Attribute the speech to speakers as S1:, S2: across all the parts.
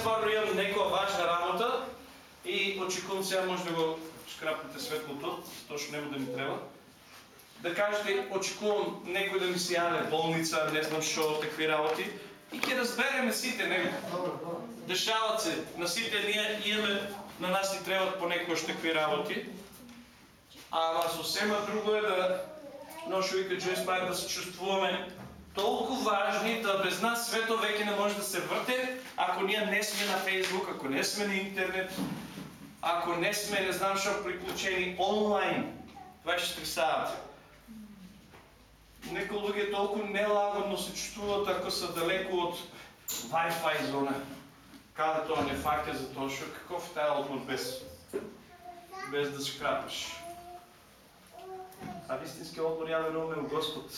S1: стварно имам некоја важна работа и очекувам сега може да го шкрапнете светлото, точно него да ми треба. Да кажете, очекувам некој да ми се јаве болница, не знам што, такви работи. И ќе разбереме сите, не? Дешават се. На сите ние имаме, на нас ни требат понекогаш такви работи. Ама сосема друго е да, но што вика Джойс Пайер, да се чувствуваме толкова важни, да без нас свето веќе не може да се върте, ако ние не сме на Фейсбук, ако не сме на интернет, ако не сме, не знам што, приключени онлайн. 24 сата. Некои луѓе толкова нелагодно се чувствуват ако са далеко от Wi-Fi зона. Каде тоа не факта за тоа што каков таа отвор без без да скрапаш. А вистински отбор явен ме Господ.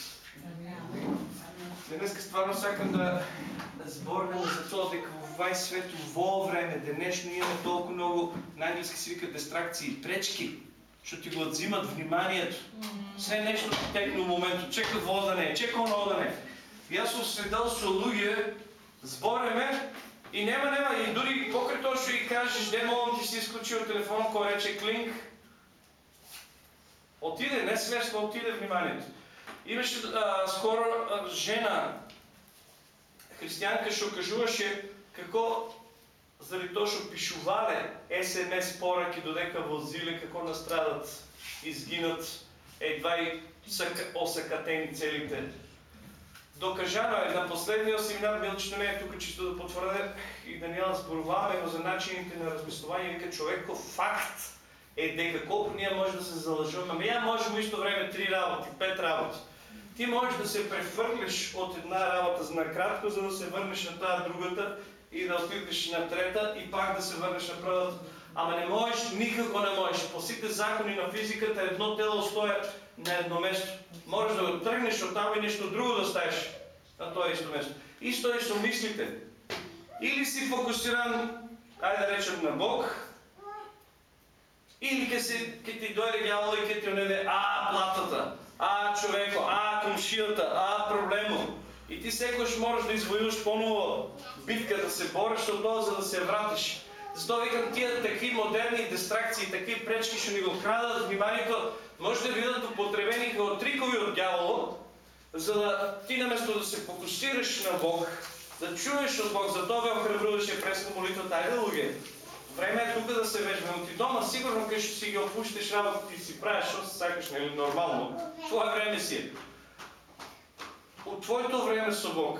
S1: Днеска стварно сакам да зборгаме за тоа дека во овај свет во време денешно имаме толку многу на англиски се вика дистракции, пречки, што ти го одзимат вниманието. Все нешто ти текне у моментот, чека во да не, чека оно да не. И јас сум средал со луѓе, збореме и нема нема и дури покрај тоа што и кажеш, де молам ти си исклучил телефон кој рече клинк, отиде, не свесно отиде вниманието. Имаше скоро жена, християнка, што кажуваше како заради тоа што пишувале СМС пораки додека возиле, како настрадат, изгинат, едва и са осакатени целите. Докажано е на последния семинар, Милчето не е тук чисто да потвърде и Даниела зборуваме за начините на размислование, вика човеков факт е дека колко ние може да се залъжуваме. Ами я може в исто време три работи, пет работи. Ти можеш да се прехвърлиш от една работа за накратко, за да се върнеш на тази другата и да отидеш на трета и пак да се върнеш на първата. Ама не можеш, никако не можеш. По всички закони на физиката едно тело стоя на едно место. Можеш да го тръгнеш от там и нещо друго да ставиш на това исто место. Исто е со мислите. Или си фокусиран, айде да речем, на Бог, или ке, се, ке ти дойде дявол и ке ти онеде, а, платата, а, човеко, а, комшията, а, проблемо. И ти секојаш можеш да извоюваш по-ново битка, да се бориш от това, за да се вратиш. Затова викам тия такви модерни дистракции, такви пречки ще ни го крадат вниманието, може да бидат употребени като трикови от дявола, за да ти наместо да се фокусираш на Бог, да чуеш от Бог, за това ме охрабруваше през молитвата, айде луѓе, Време е тук да се вежбем. Ти дома сигурно къде ще си ги опущиш работа и си правиш, що се сакаш, нали, нормално. Това време си е. От твоето време с Бог,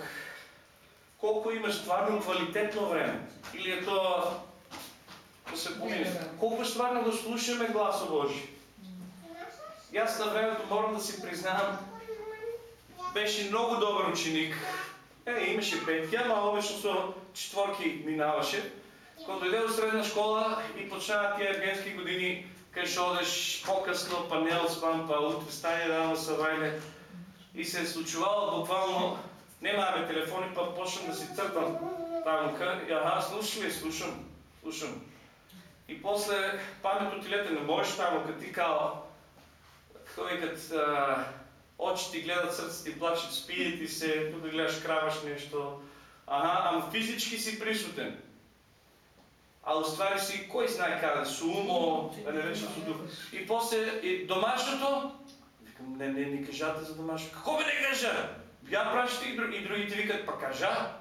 S1: колко имаш тварно квалитетно време? Или е то да се помисли? Колко стварно да слушаме гласа Божи? И аз на времето морам да си признавам, беше много добър ученик. Е, имаше петки, ама обично четворки минаваше. Когато дойде до средна школа и почнава тия евгенски години, къде ще одеш по-късно, па не отспам, па утре стане рано събрание. И се е случвало буквално, нямаме телефони, па почнам да си църтам тамка. И ага, слушаш ли? Слушам. Слушам. И после памет отилете, не можеш там, като ти кала, какво викат, очи ти гледат, сърце ти плачат, спият ти се, тук да гледаш краваш нещо. Ага, ама физически си присутен а остави си кой знае как, с умо, да не речем с дух. И после и домашното, викам, не, не, не кажате за домашното. Какво бе не кажа? Я пращате и, друг, и другите викат, па кажа.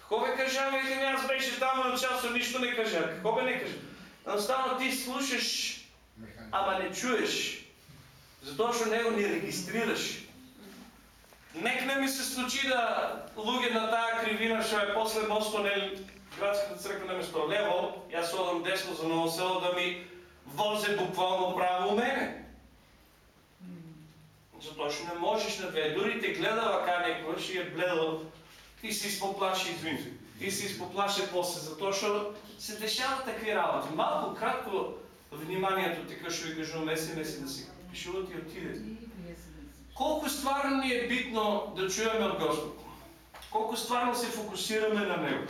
S1: Какво бе кажа? Викам, аз беше там на часо, нищо не кажа. Какво бе не кажа? Останало ти слушаш, ама не чуеш. Затоа што него не регистрираш. Нека не ми се случи да луѓе на тая кривина, што е после мосто, не градската църква на место лево, и аз одам десно за ново село да ми возе буквално право мене. Затоа што не можеш на две. Дори те гледа вака некој, ще е гледал, ти си изпоплаши, извинite. Ти си изпоплаши после, затоа што се дешават такви работи. Малко кратко вниманието така ще ви кажу меси, да си пишуват и отиде. Колко стварно ни е битно да чуеме от Господ? Колко стварно се фокусираме на Него?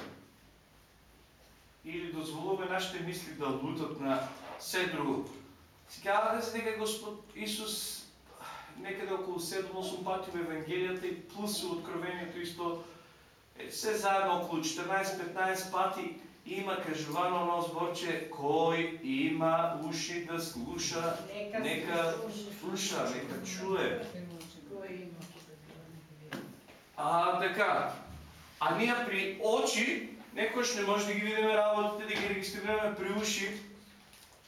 S1: Или дозволуваме нашите мисли да лутат на все друго. Сега да се дека Господ Исус некъде около 7-8 пати в Евангелията и плюс откровението исто Е, се заедно около 14-15 пати има кажувано едно зборче, кой има уши да слуша, нека слуша, нека чуе. А, така. А ние при очи, некојаш не може да ги видиме работите, да ги регистрираме при уши,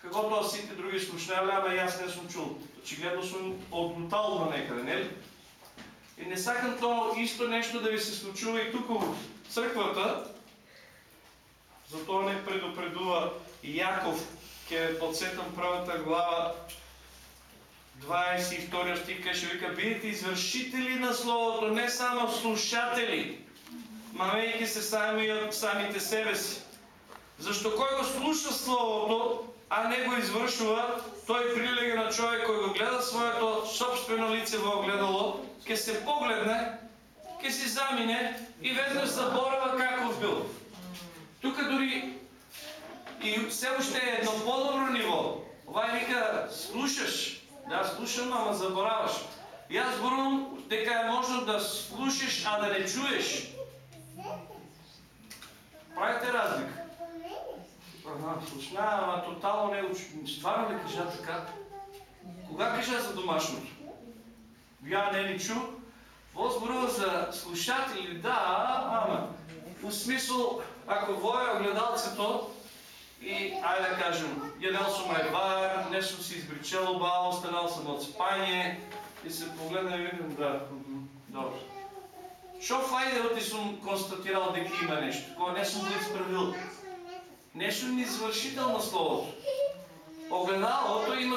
S1: каквото сите други слушнали, ама и аз не съм чул. Очигледно съм одлутал на некъде, не ли? И не сакам то исто нещо да ви се случува и тук в църквата, затова не предупредува Яков, ке подсетам правата глава, 22 стих каже, вика, бидете извършители на Словото, не само слушатели, мамейки се сами от самите себе си. Защо кой го слуша Словото, а не го извършва, той прилега на човек, който го гледа своето собствено лице в огледало, ке се погледне, ке си замине и веднъж заборава какъв бил. Тук дори и все още е едно по-добро ниво. Това е вика, слушаш. Да, слушам, ама забораваш. И аз зборувам дека е можно да слушаш, а да не чуеш. Правите разлика. Ага, слушна, ама тотално не учи. Стварно ли кажа така? Кога кажа за домашното? Я не ли чу? Во за слушатели, да, ама в смисъл, ако воя огледалцето и, айде да кажем, ядел съм айвар, нещо си избричал бал, станал съм от спание и се погледна и видим, да, добре. Шо файде ти съм констатирал дека има нещо, такова не съм го изправил. Нещо неизвършител на Словото. Огледалото има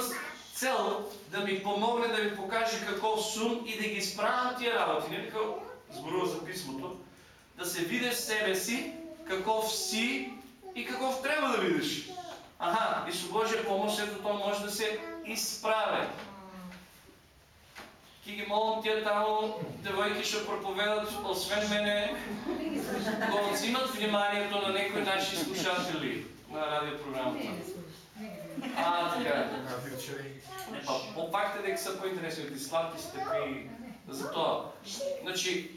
S1: цел да ми помогне да ми покаже какво сум и да ги справям тия работи. Не така сборува за писмото. Да се видиш себе си, каков си и каков трябва да видиш. Аха, и с Божия помощ ето то може да се изправя. Ки ги молам тия там девойки ще проповедат, освен мене, го взимат вниманието на някои наши слушатели на радиопрограмата. А, така. По факта дека са по-интересни от сладки сте при... За това. Значи,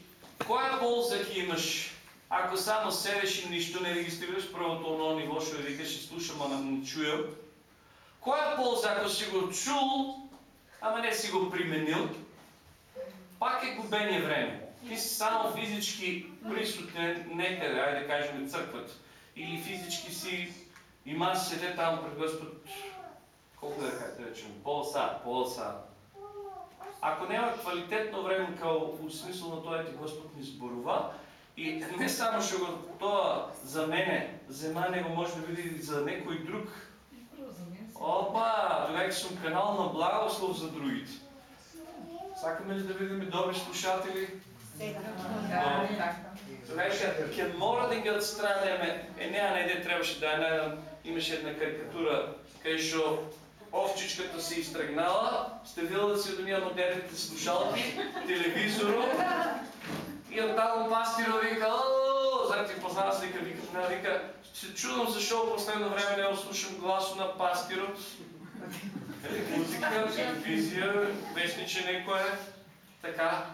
S1: коя полза ки имаш, ако само седеш и нищо не регистрираш първото оно ниво, ще викаш и слушам, ама не чуя. Коя полза, ако си го чул, ама не си го применил, пак е губение време. Ти си само физически присутен некъде, айде да кажем църквата. Или физически си има седе там пред Господ, колко да как да речем, пол сад, пол сад. Ако няма квалитетно време као в смисъл на това ти Господ ни зборува, и не само ще го това за мене, за него може да види за някой друг. Опа, тогава съм канал на благослов за другите. Сакаме ли да видим добри слушатели? Тогава ще мора да ги отстраняме. Е, няма не трябваше да е имаше една карикатура, къде шо овчичката се изтръгнала, сте видели да си домия модерните слушалки, телевизоро, и оттам пастиро вика, знаете, познава се вика, вика, вика, се чудам защо в последно време не слушам гласо на пастирот. Музика, телевизия, вестниче некое, така.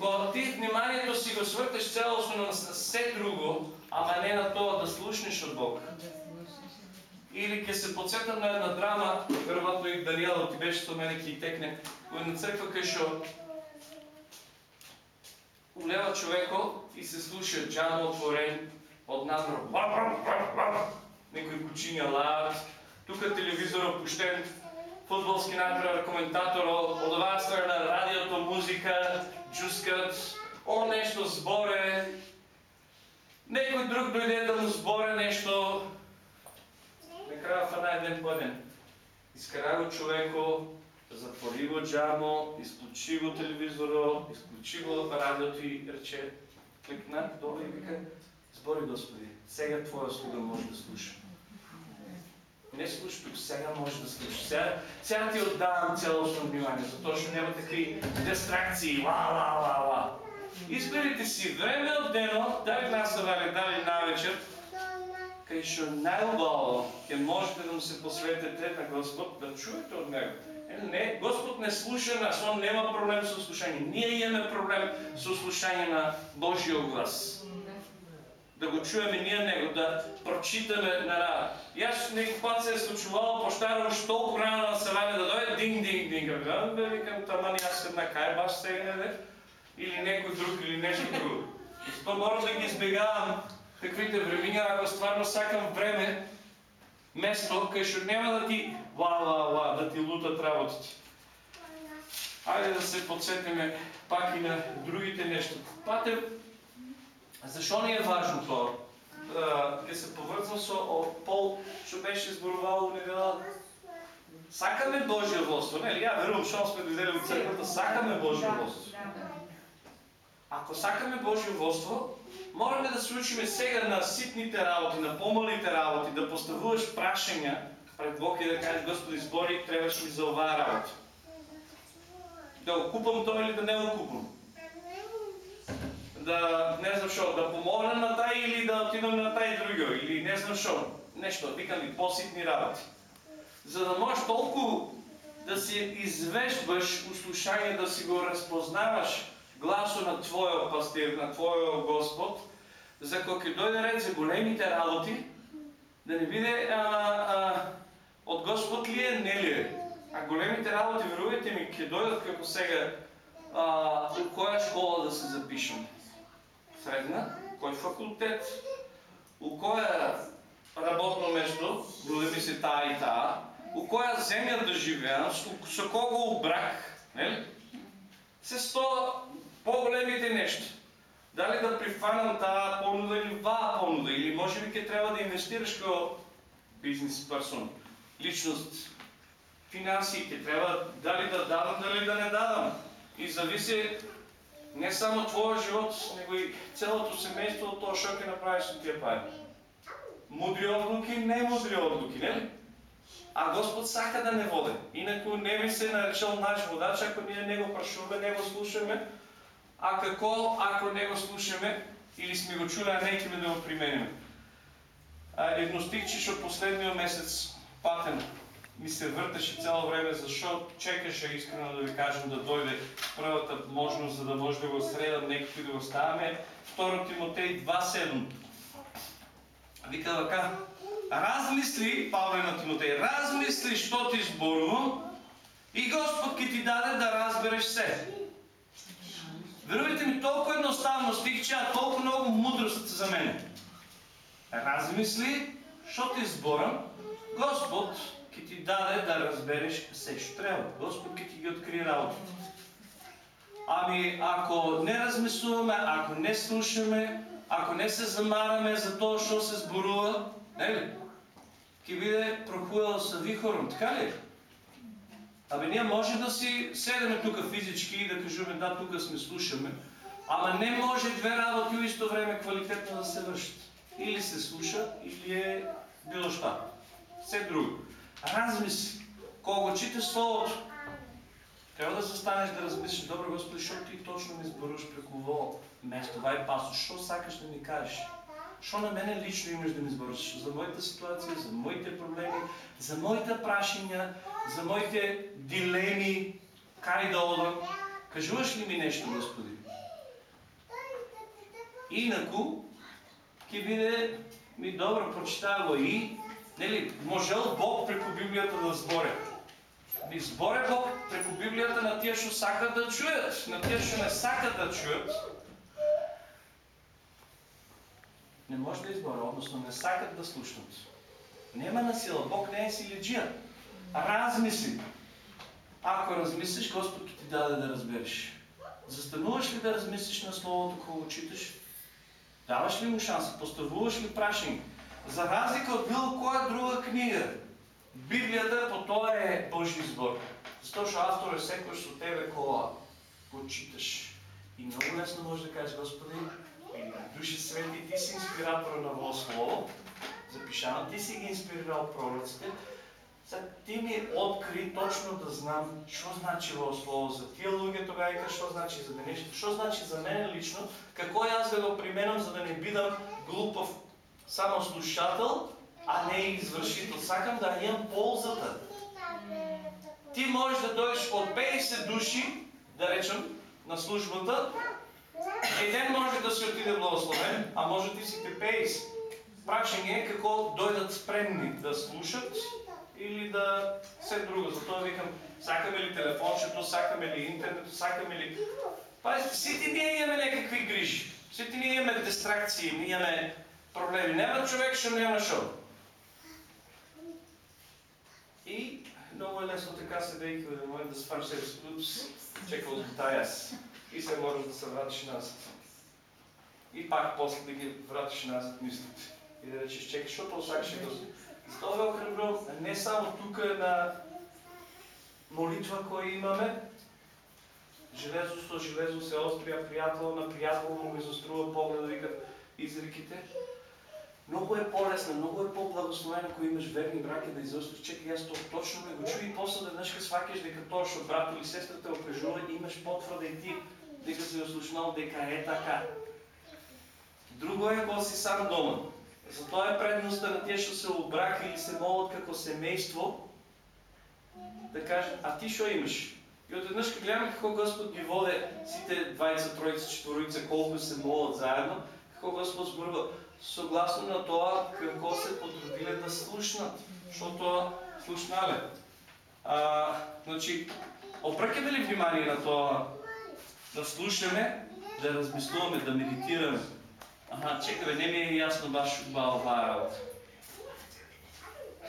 S1: Когато ти вниманието си го свърташ цялостно на все друго, ама не на това да слушнеш от Бога. Или ке се подсетам на една драма, вероятно и Даниела ти беше со мене ки текне, кој на църква кај улева човеко и се слуша джано отворен от надро. Некои кучиња лаат, тука телевизора пуштен, футболски надпревар коментатор од оваа страна радиото, музика, джускат, о нещо зборе, некој друг дојде да му зборе нещо, накрая фана еден по еден. Изкара го човеко, затвори го джамо, изключи го телевизора, изключи го радиото и рече, кликна долу и вика, збори Господи, сега Твоя слуга може да слуша. Не слушай тук, сега може да слушаш. Сега, сега ти отдавам цялостно внимание, защото ще няма такива дистракции, ла, ла, ла, ла. Изберите си време от дено, дали на съвале, дали на вечер, кај што најубаво ќе можете да му се посветите на Господ, да чуете от Него. Не, Господ не слуша нас, Он нема проблем со слушање. Ние имаме проблем со слушање на Божиот глас. Да го чуеме ние него, да прочитаме на рада. И аз някой път се е случвало по старо, уж толкова рано на събрание да дойде динг, динг, динг. Гледам, бе, викам, тамани аз една кай баш сега, не, или някой друг, или нещо друго. Мога да ги избегавам каквите времени, ако стварно сакам време, место, къде ще няма да ти ла, ла, ла, да ти лутат работите. Айде да се подсетиме пак и на другите неща. Пате, защо ни е важно това? Ке се повързвам со Пол, што беше зборувал у недела. Сакаме Божие властво, нели? Ја верувам што сме дойдели от църквата, сакаме Божие властво. Ако сакаме Божие властво, Мораме да се учиме сега на ситните работи, на помалите работи, да поставуваш прашања пред Бог и да кажеш, Господи, збори, трябваш ми за оваа работа. Да го купам тоа или да не го купам. Да, не знам шо, да помогна на тај или да отидам на тај другиот, или не знам шо, нешто, викам и поситни работи. За да можеш толку да си извежбаш услушање, да си го разпознаваш, гласо на Твоя пастир, на Твоя Господ, за кога дойде ред за големите работи, да не биде а, а, от Господ ли е, не ли е. А големите работи, верувайте ми, ке дойдат како сега, а, от коя школа да се запишем? Средна? Кой факултет? У коя работно место, буде ми се таа и таа? У коя земја да живеам? Со кого брак? Нели? Се сто по-големите неща. Дали да прифанам тази понуда или ва понуда, или може би ке трябва да инвестираш като бизнес персон, личност, финансите, трябва дали да давам, дали да не давам. И зависи не само твоя живот, него и цялото семейство от това, що ке направиш от тия пари. Мудри отглуки, не мудри отглуки, не ли? А Господ сака да не води. Инако не би се наречал наш водач, ако ние не го прашуваме, не го слушаме, а какво, ако не го слушаме или сме го чули, а не искаме да го примениме. Едно стихче от последния месец патен ми се върташе цяло време, защо чекаше искрено да ви кажем да дойде първата можност, за да може да го средам, некакви да го ставаме. 2 Тимотей 2.7. Вика така, размисли, Павле на Тимотей, размисли, що ти сборувам и Господ ки ти даде да разбереш се. Верувайте ми, толкова едноставно стихче, а толкова много мудрост за мен. Размисли, що ти збора, Господ ки ти даде да разбереш се, що трябва. Господ ки ти ги откри работата. Ами, ако не размислуваме, ако не слушаме, ако не се замараме за това, що се сборува, не ли? Ки биде прохуял са вихором, така ли? Абе, ние може да си седеме тук физически и да кажем, да, тук сме слушаме, ама не може две работи в исто време квалитетно да се вършат. Или се слуша, или е било що. Все друго. Размисли. Кога читаш Словото, трябва да застанеш да размислиш, добре Господи, защо ти точно ми зборуваш преко во место, вай пасо, що сакаш да ми кажеш? Що на мене лично имаш да ми збориш? За моята ситуация, за моите проблеми, за моите прашања, за моите дилеми, кай да одам. Кажуваш ли ми нещо, Господи? Инако, ке биде ми добро прочитава и, нели, можел Бог преко Библията да зборе. Би зборе Бог преко Библията на тия, що сакат да чуят, на тия, що не сакат да чуят, не може да избора, односно не сакат да слушнат. Нема насила, Бог не е силиджия. Размисли. Ако размислиш, Господ ти даде да разбереш. Застануваш ли да размислиш на Словото, кога читаш? Даваш ли му шанс? Поставуваш ли прашенги? За разлика от било коя друга книга, Библията по тоа е Божи збор. Zato що автор е секој со тебе кола го читаш. И много лесно може да кажеш, Господи, Души Свети, ти си инспиратор на Во Слово, запишано, ти си ги инспирирал пророците, ти ми откри точно да знам, що значи Во Слово за тия луѓе тогава, що значи за мене, що значи за мен лично, какво аз да го применам, за да не бидам глупав само слушател, а не извършител. Сакам да имам ползата. Ти можеш да дойдеш от 50 души, да речем, на службата, Еден може да се отиде благословен, а може ти си те пейс. Прашање е како дојдат спремни да слушат или да се друго. Затоа викам, сакаме ли телефончето, сакаме ли интернет, сакаме ли... Пазите, сите ние имаме некакви грижи. Сите ние имаме дистракции, ние имаме проблеми. Нема човек што нема шо. И много е лесно така седейки в момент да спаш себе си. Упс, чекал до тая си. И се можеш да се вратиш назад. И пак после да ги вратиш назад мислите. И да речеш, чекай, защото осакаше да Затова е охрабрил не само тук е на молитва која имаме, железо со железо се острија, приятел на приятел му го изострува поглед да викат изреките, много е по-лесно, много е по-благословено, ако имаш верни браки да изостриш. Чекай, аз то точно ме го чуи и после да днешка свакаш дека тоа што брат или сестрата окружува, имаш потврда и ти дека се ослушнал дека е така. Друго е кога си сам дома. Затоа е предността на тие што се обрака или се молат како семејство, да кажат, а ти што имаш? И одеднъж гледам како Господ ги воде сите двајца, тројца, четворица, колку се молат заедно, како Господ зборува, согласно на тоа како се потрудиле да слушнат, защото слушнале. А, значи, обръкаме ли внимание на тоа да слушаме, да размислуваме, да медитираме? Аха, чекай, не ми е ясно баш оваа работа.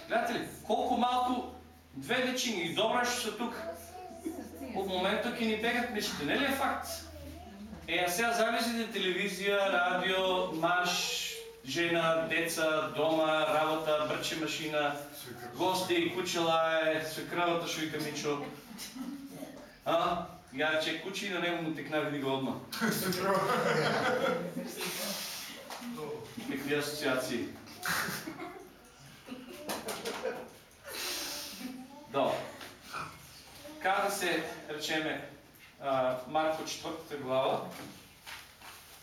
S1: Гледате ли, колко малко две вечини и добра ще са тук. От момента ки ни бегат мислите, не ли е факт? Е, а сега замислите телевизия, радио, маш, жена, деца, дома, работа, бръче машина, гости, кучела е, свекръвата шуйка Мичо. А? Я че кучи на него му текна види го одма. Какви асоциации? Да. Каза се, речеме, Марко 4 глава,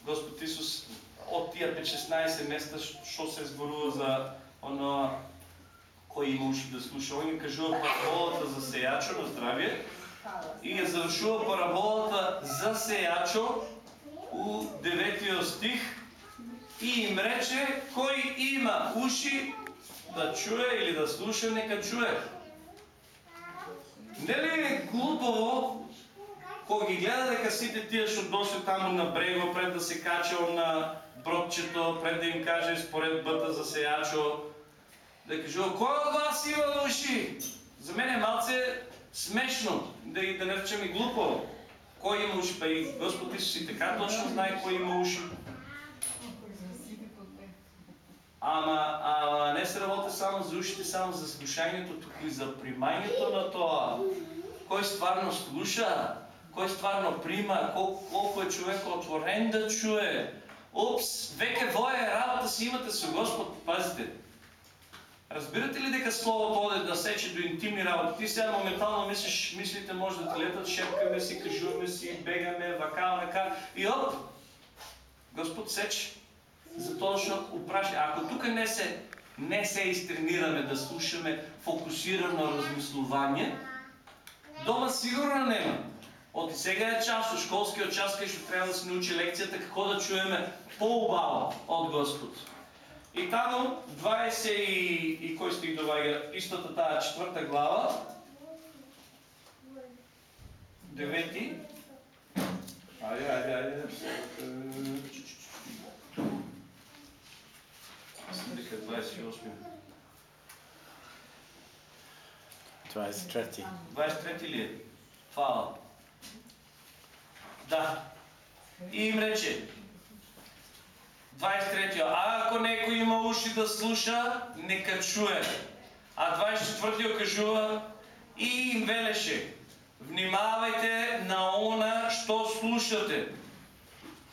S1: Господ Исус от тия 16 места, що се зборува за оно, кој има уши да слуша. Он кажува параболата за сеячо на здравие и ја завршува параболата за сеячо у 9 стих и им рече кој има уши да чуе или да слуша, нека чуе. Нели е глупаво кога ги гледа дека сите тие што доше таму на брего пред да се качал на бродчето, пред да им каже според бъта за сеячо, да кажу, кой от вас има уши? За мен е малце смешно, да, и да не речем и глупо. Кой има уши? Па и Господ Исус и така точно знае кой има уши. Ама, ама не се работи само за ушите, само за слушанието, тук и за приманието на това. Кой стварно слуша, кой стварно прима, колко, колко е човек отворен да чуе, Упс, веќе воја е работа си имате со Господ, пазите. Разбирате ли дека Словото оде да сече до интимни работи? Ти сега моментално мислиш, мислите може да ти летат, шепкаме си, кажуваме си, бегаме, вакаваме, ка... И оп! Господ сече. Затоа што упраша. Ако тук не се, не се изтренираме да слушаме фокусирано размислување, дома сигурно нема. От и сега е част от школския час, където трябва да се научи лекцията какво да чуеме по-убаво от Господ. И там 20 и, и кой стих довага? Истата тая четвърта глава. Девети. Айде, айде, айде. Дека 28.
S2: 23.
S1: 23 ли е? Фала. Да. И им рече, 23 а ако некој има уши да слуша, нека чуе. А 24 кажува и им велеше, внимавајте на она што слушате.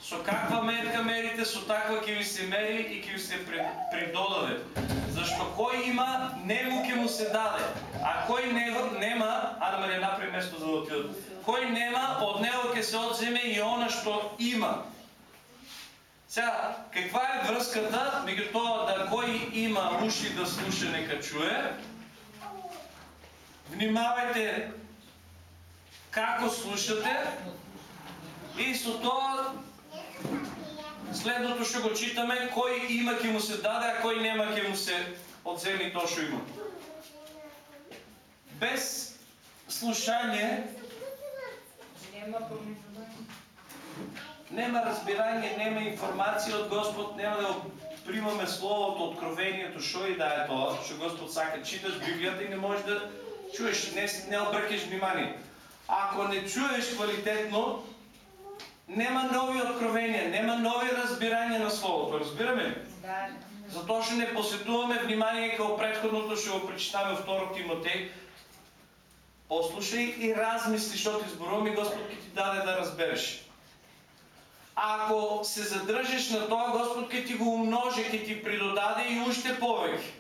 S1: Со каква мерка мерите, со таква ќе ви се мери и ќе ви се придодаде. Зашто кој има, нему ќе му се даде. А кој нема, а да ме не направи место за да отидат Кой нема, от него ќе се отземе и она што има. Сега, каква е връзката меѓу тоа да кој има уши да слуша нека чуе? Внимавајте како слушате и со тоа Следното ще го читаме, кой има ке му се даде, а кой нема ке му се отземи то ще има. Без слушание нема разбирание, нема информация от Господ, няма да примаме Словото, Откровението, що и да е това, що Господ сака, читаш Библията и не можеш да чуеш, не, не обръкаш внимание. Ако не чуеш квалитетно, нема нови откровения, нема нови разбирания на Словото. Разбираме ли? Да. Затоа ще не посетуваме внимание към предходното, ще го прочитаме второ Тимотей. Послушай и размисли, защото изборуваме Господ ки ти даде да разбереш. Ако се задръжиш на това, Господ ке ти го умножи, ке ти придодаде и още повече.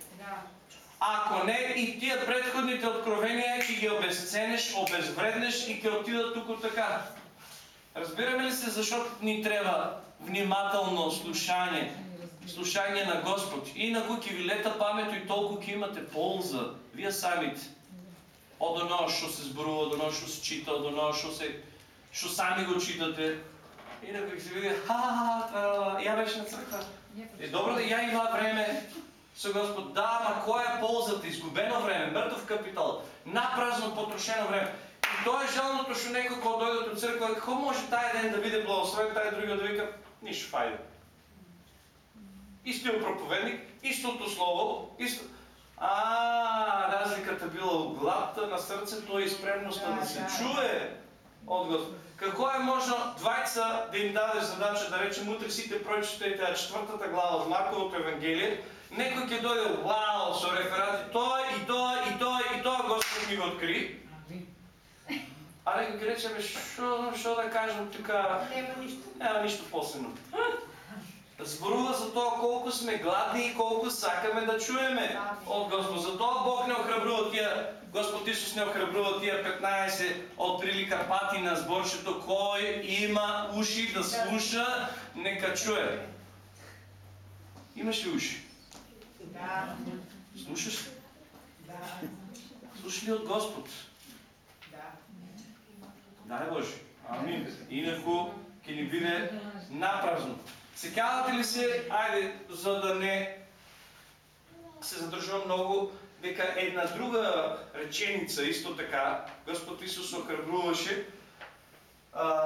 S1: Ако не, и тия предходните откровения ке ги обезценеш, обезвреднеш и ке отидат тук така. Разбираме ли се, защото ни трябва внимателно слушание, слушание на Господ. И на кои ви лета памето и толкова ки имате полза, вие самите. От едно, що се сборува, от едно, що се чита, от едно, що, се, що сами го читате. И на кои се види, ха-ха-ха, я беше на църква. Е, добро да я има време с Господ. Да, ама кой е ползата? Изгубено време, мъртъв капитал, напразно потрошено време. И то е жалното, що некои, когато дойдат от църква, какво може тая ден да биде благословен, тая другия да вика, нищо файда. Истил проповедник, истото слово, исто... А, разликата била гладта на сърцето и спремността да, да се чуе от Господ. Какво е можно двайца да им дадеш задача да речем утре сите прочитайте четвъртата глава от Марковото Евангелие, некои ќе дойде, вау, со реферати, той и той и той и той Господ ми го откри. А некои ќе рече, бе, шо да кажем тук? Нема нищо. Нема нищо посебно. Зборува за това колко сме гладни и колко сакаме да чуеме от Господ. Затова Бог не охрабрува тия, Господ Исус не охрабрува тия 15 от прилика пати на сборчето. Кой има уши да слуша, нека чуе. Имаш ли уши? Да. Слушаш ли? Да. Слушаш ли от Господ? Да. Дай Боже. Амин. Инако ке ни биде напразно. Секавате ли се, айде, за да не се задържам много, дека една друга реченица, исто така, Господ Исус охрабруваше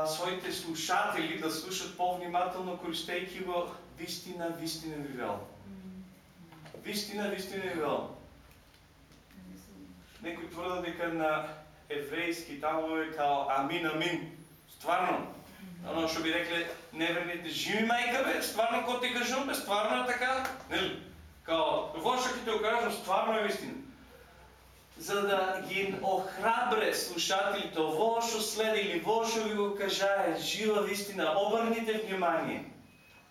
S1: своите слушатели да слушат по-внимателно, користейки го вистина, вистина ви вел. Вистина, вистина ви вел. Некои твърда дека на еврейски тамо е као амин, амин. Стварно, Оно што би рекле неверните живи мајка бе, стварно ко ти кажам бе, стварно е така, нели? Као, во што ќе ти кажам, стварно е вистина. За да ги охрабре слушателите, во што следи или во што ви го кажае, жива вистина, обърните внимание.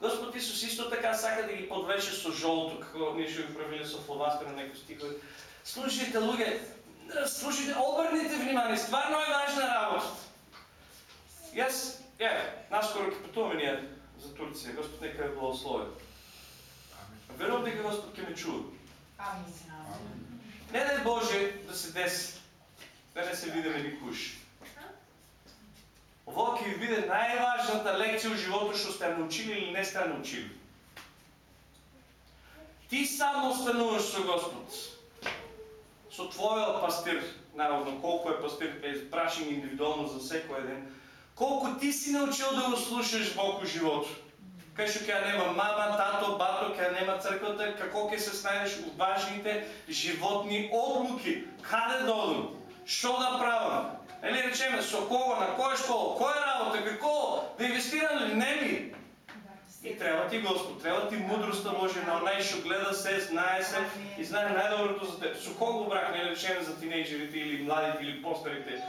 S1: Господ Исус исто така сака да ги подвеше со жолто, како ние што ги правиле со фломастер на некои стихови. Слушайте, луѓе, слушайте, обърните внимание, стварно е важна работа. Јас е, наскоро ќе пътуваме ние за Турция. Господ нека е благословен. Верувам дека Господ ќе ме чува. Не дай Боже да се деси, да не се видиме никуш. Ово ќе ви биде најважната лекција у животот што сте научили или не сте научили. Ти само остануваш со Господ. Со твојот пастир, наравно колко е пастир, е прашен индивидуално за секој еден, колко ти си научил да го слушаш Бог у живото. Кај што нема мама, тато, бато, ќе нема црквата, како ќе се снајдеш у важните животни одлуки. Каде да одам? Што да правам? Или речеме, со кого, на која школа, која работа, како, да инвестирам ли, не ли? И трябва ти Господ, трябва ти мудростта Божия на што гледа се, знае се и знае най-доброто за теб. Со кого брак не речеме за тинейджерите или младите или по-старите,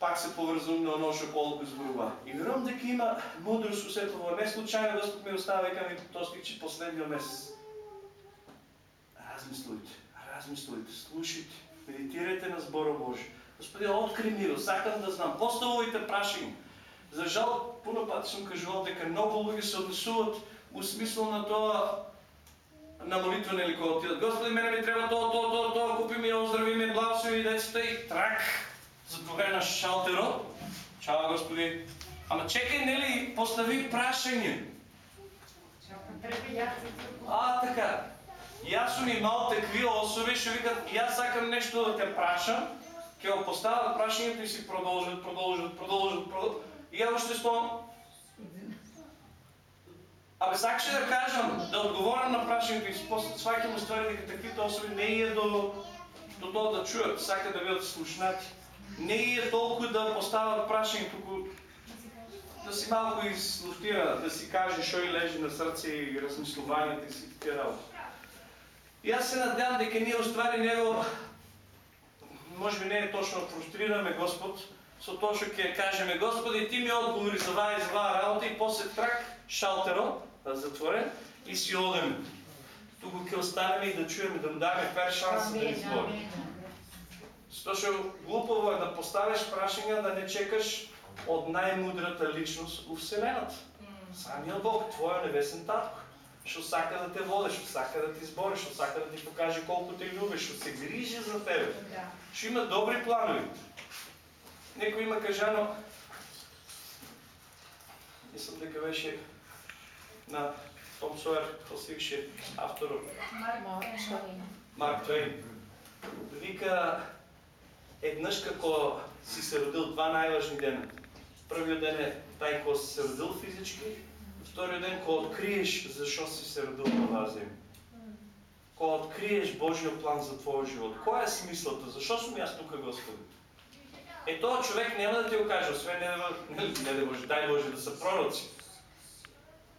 S1: пак се повързвам на оно шоколко с борба. И верувам дека има мудрост у сето Не случайно Господ ми оставя века ми то стичи последния месец. Размислуйте, размислуйте, слушайте, медитирайте на Збора Божи. Господи, откри ми, сакам да знам. Поставувайте прашени. За жал, съм кажувал дека много луѓе се однесуват у смисъл на това на молитвен или кога отидат. Господи, мене ми трябва то, то, то, то, купи ми, оздрави ми, благослови децата и трак затворя на шалтерот. Чао, Господи. Ама чекай, нели, постави прашање. А, така. И аз съм имал такви особи, ще викат, и аз сакам нещо да те прашам, ќе го поставят прашањето и си продължат, продължат, продължат, продължат. И аз ще спомням, Абе, сакаше да кажам, да отговоря на прашањето и после сваќам ствари дека таквите особи не е до, до тоа да чуят, сака да бидат слушнати. Не е толкова да поставят прашањето, да си малко излуфтира, да си каже, що и лежи на сърце и размислуванията и си такива работи. И аз се надявам дека ние оствари него, може би не е точно фрустрираме Господ, со тоа што ќе кажеме Господи, ти ми отговори за ваа и за ваа работа и после трак шалтеро затворен и си одеме. Тук ќе останеме и да чуеме, да му даме пер шанс да избори. Защото глупаво е да поставиш прашања, да не чекаш от най-мудрата личност у Вселената. Самия Бог, Твоя небесен татко. Що сака да те водиш, що сака да ти избори, що сака да ти покаже колко те любиш, що се грижи за тебе. Да. Ще има добри планови. Некои има кажано, мислам дека беше на Том Сойер, какво се викаше автор? Марк Твейн. Вика, еднъж како си се родил два най-важни дена. Първият ден е тай, кога си се родил физически, вторият ден, кога откриеш защо си се родил на тази земя. Кога откриеш Божия план за твоя живот. Коя е смислата? Защо съм аз тук, Господи? Е, този човек няма да ти го каже, освен не, не, не, не може, дай Боже да са пророци.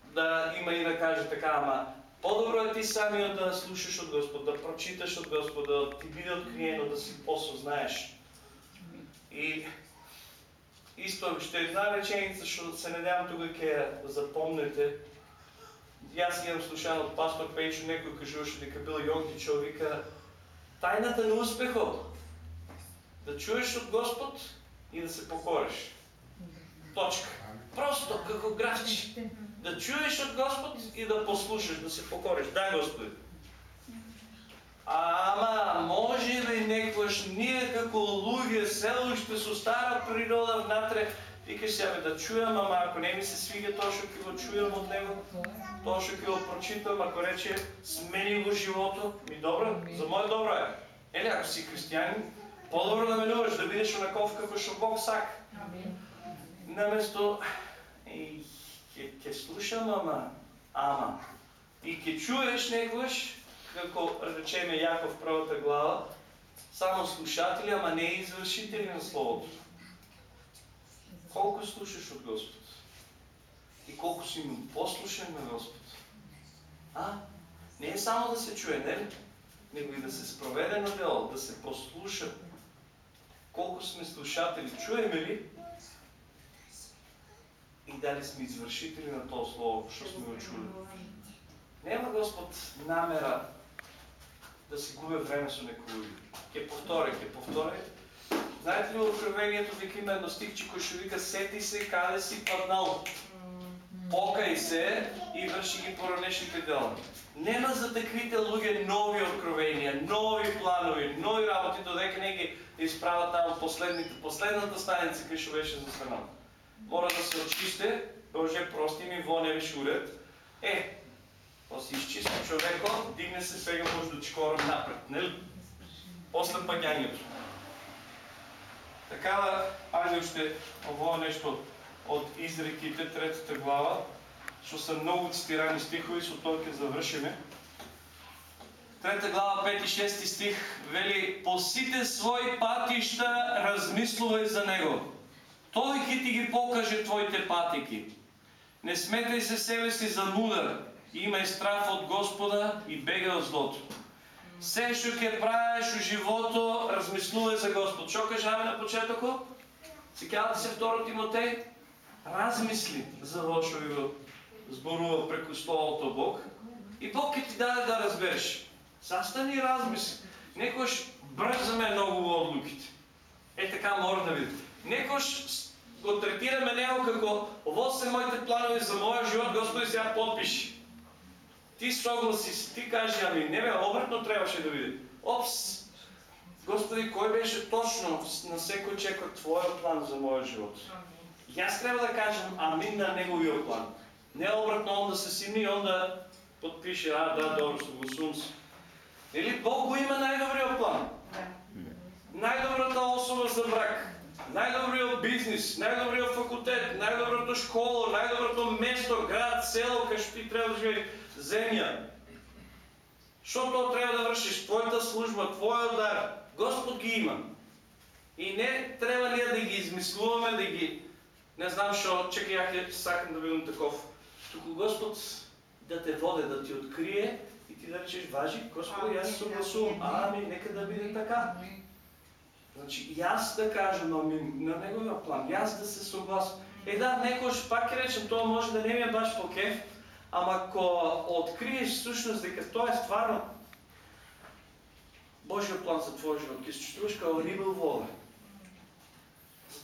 S1: Да има и да каже така, ама по-добро е ти самия да слушаш от Господ, да прочиташ от Господ, да ти биде откриено, да си посознаеш. И Исто, ще една реченица, защото се надявам тук ќе запомнете. Аз имам слушан от пастор Пейчо, некој кажуваше дека бил Йонки вика тайната на успехот да чуеш от Господ и да се покориш. Точка. Просто како графче. Да чуеш от Господ и да послушаш, да се покориш. Да, Господи. Ама, може ли некојаш ние како луѓе, селуште со стара природа внатре, викаш себе да чујам, ама ако не ми се свига тоа што ќе го чујам од него, тоа што ќе го прочитам, ако рече смени го живото, ми добро, за моје добро е. Еле, ако си христијанин, по-добро да менуваш, да бидеш онаков како што Бог сака. Наместо, ќе слушам, ама, ама, и ќе чуеш некојаш, како речеме Яков првата глава, само слушатели, ама не извършители на Словото. Колко слушаш от Господ? И колко си му послушен на Господ? А? Не е само да се чуе, не ли? Него и да се спроведе на дело, да се послуша. Колко сме слушатели, чуеме ли? И дали сме извършители на това Слово, защото сме го чули. Няма Господ намера да си губя време с некои. Ке повторя, ке повторя. Знаете ли Откровението дека има едно стихче, кој ще вика сети се каде си паднал. Покай се и върши ги поранешните дела. Нема за таквите луѓе нови откровения, нови планови, нови работи, додека не ги изправят там последните, последната станица, кај ще беше за страна. Мора да се очисте, Боже, прости ми, во не беше. Е, то си изчисти човеко, дигне се сега може да чекорам напред, нали? После пъгянието. Така, айде още ово нещо от изреките, третата глава, що са много цитирани стихови, со тоа ќе завършиме. Трета глава, 5 и 6 стих, вели, по сите свои патища размислувай за него. Той ќе ти ги покаже твоите патики. Не сметай се себе си за мудър, имай страх от Господа и бегай от злото. Се, що ке правиш в живото, размислувай за Господ. Що кажаме на почетоко? Сега се второ Тимотей, размисли за лошо ви го зборува Словото Бог. И Бог ке ти даде да разбереш. Застани размисли. Некош бързаме много во одлуките. Е така мора да видите. Некош го третираме него како ово се моите планови за моя живот, Господи сега подпиши. Ти съгласи, ти кажи, ами не бе, обратно трябваше да види. Опс! Господи, кой беше точно на всеки очеква Твоя план за моя живот? И аз трябва да кажем амин на Неговия план. Не обратно он да се сини, он да подпише, а да, добро, съгласувам се. Или Бог го има най-добрия план. Най-добрата особа за брак, най-добрият бизнес, най-добрият факултет, най-добрата школа, най-доброто место, град, село, ти трябва да живее, земя. Защото трябва да вършиш твоята служба, твоя дар. Господ ги има. И не трябва ли да ги измислуваме, да ги... Не знам, що, чекай, я сакам да видим таков. Тук Господ да те воде, да ти открие и ти да речеш, важи, Господи, аз се съгласувам. Ами, нека да биде така. Значи, и аз да кажа на, на неговия план, аз да се съгласам. Е да, некој ще пак речем, това може да не ми е баш по кеф, ама ако откриеш всъщност дека тоа е стварно Божия план за твоя живот, ке чувствуваш като риба в вода.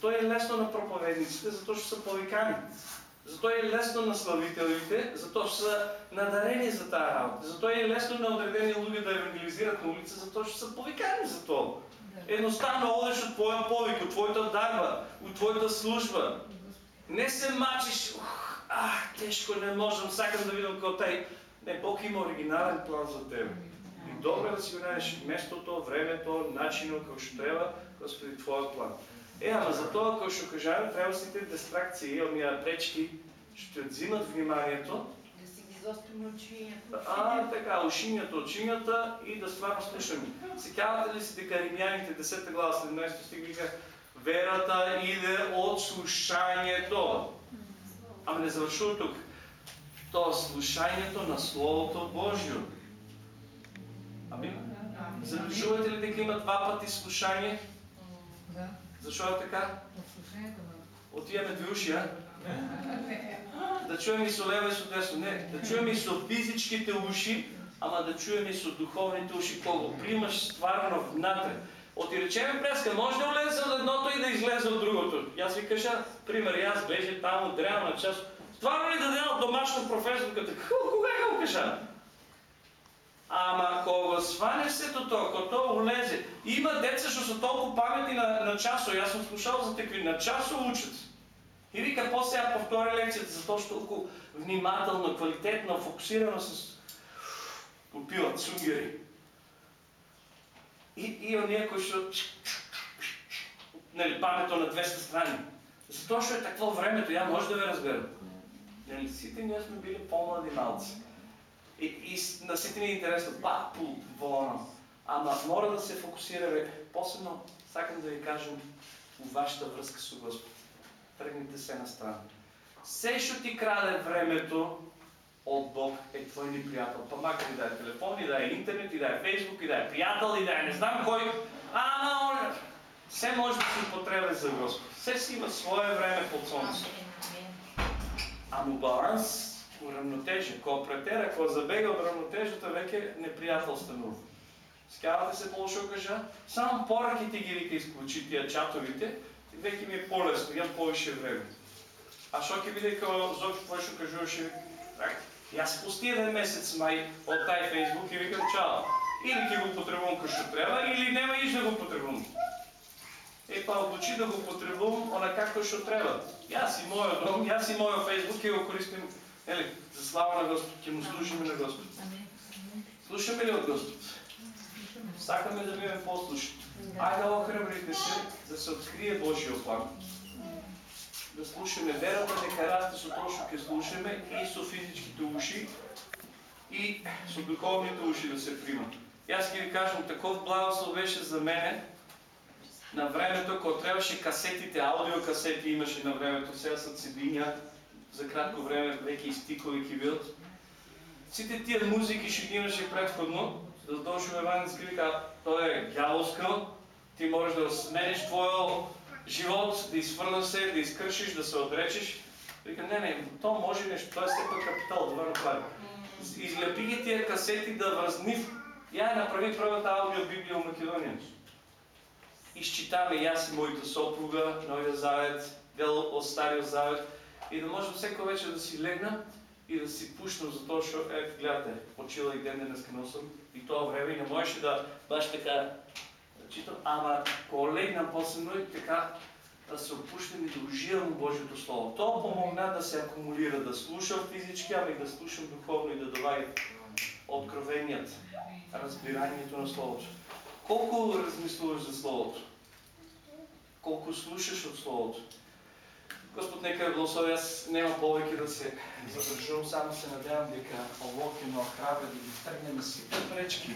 S1: Зато е лесно на проповедниците, защото ще са повикани. Зато е лесно на славителите, защото ще са надарени за тази работа. Зато е лесно на отредени луги да евангелизират на улица, защото ще са повикани за това. Едноставно одеш от твоя повик, от твоята дарба, от твоята служба. Не се мачиш, ух, ах, тежко, не можем, сакам да видам какво тай. Не, Бог има оригинален план за теб. И добре да си знаеш местото, времето, начинът, какво ще трябва, Господи, Твоя план. Е, ама за това, ако ще кажем, трябва да си те дистракции, ония пречки, ще взимат вниманието.
S2: Да си ги изострим учението.
S1: А, така, ушинята, учинята и да стварно слушаме. Секявате ли си дека Римяните, 10 глава, 17 стих вика, верата иде от слушанието. Ама не завършува тук. То слушанието на Словото Божие. Амин. Забележувате ли дека има два пъти слушание? Защо е така? Отиваме уши, а? Да чуем и со лево и со десно. Не, да чуем и со физичките уши, ама да чуем и со духовните уши, кого примаш стварно внатре. От и речеме преска, може да влезе от едното и да излезе от другото. И аз ви кажа, пример, и аз беше там от реална част. Стварно ли да дадем домашно професорката? Кога го кажа? Ама ако го сванеш се то, ако то влезе, има деца, що са толкова паметни на, на часо, аз съм слушал за такви, на часо учат. И вика, после я повторя лекцията, що толкова внимателно, квалитетно, фокусирано с попиват сунгери. И, и ония, кои ще нали, памето на 200 страни. Зато що е такво времето, я може да ви разбера. Нали, сите ние сме били по-млади малци. И, и на сите ни е интересно, пак по волна. Ама мора да се фокусираме. Посебно, сакам да ви кажем, в вашата връзка с Господ. Тръгнете се на страна. Се ще ти краде времето от Бог е твой ни приятел. Па макар и да е телефон, и да е интернет, и да е фейсбук, и да е приятел, и да е не знам кой. Ама, все може да се употребя за Господ. Все си има свое време под слънцето. Ама баланс, уравнотежие. Ко претера, ко забега от равнотежата, веќе неприятел станува. Скавате се по-лошо кажа, само поръките ги вика изключи тия чатовите, веќе ми е по-лесно, имам повече време. А шо ќе биде као Зоки твой шо кажуваше, аз пусти един месец май от taj Фейсбук и викам чао. Или ќе го потребувам като ще трябва, или нема иш да го потребувам. Е, па одлучи да го потребувам она както ще трябва. И аз и моя дом, аз и моя Фейсбук и го користим Ели, за слава на Господ, ќе му слушаме на Господ. Слушаме ли от Господ? Сакаме да бидем послушни. Айде охрабрите се да се открие Божия план. Да слушаме верата, нека расте со тоа ќе слушаме и со физичките уши и со духовните уши да се примат. И аз ќе ви кажам, таков благослов беше за мене на времето, кога трябваше касетите, аудиокасети имаше на времето, сега са цедиња, за кратко време веќе изтикови бидат. Сите тия музики ще ги имаше предходно, да дошъл евангелски вика, той е дяволска, ти можеш да смениш твоя живот, да изфърляш се, да изкършиш, да се отречеш. Вика, не, не, то може нещо, той е пак капитал, това направи. Излепи ги тия касети да възнив. Я направи първата аудиобиблия в Македония. Изчитаме и аз и моята съпруга, Новия Завет, дел от Стария Завет и да можем всеко вечер да си легна и да си пушна за това, защото е, гледате, почила и ден днес носам и това време и не можеше да баш така да читам, ама ако легна после и така да се опущам и да уживам Божието Слово. То помогна да се акумулира, да слушам физически, ами да слушам духовно и да добавя откровеният, разбиранието на Словото. Колко размислуваш за Словото? Колко слушаш от Словото? Господ нека благослови, аз нема повеќе да се задржувам, само се надявам дека овоќе на храбе да ги тргнеме сите пречки